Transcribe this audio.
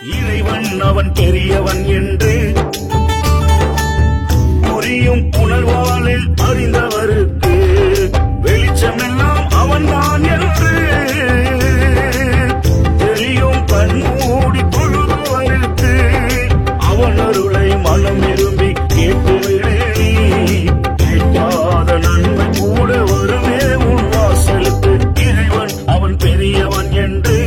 இறைவன் அவன் பெரியவன் என்று புரியும் புனல்வாளில் அறிந்தவருக்கு வெளிச்சமெல்லாம் அவன்தான் என்று தெளியும் பன்மூடி தொழுபவருக்கு அவன் அருளை மனம் விரும்பி கேட்டு கேட்காத நன்மை கூட வருமே உன் வாசலுக்கு. இறைவன் அவன் பெரியவன் என்று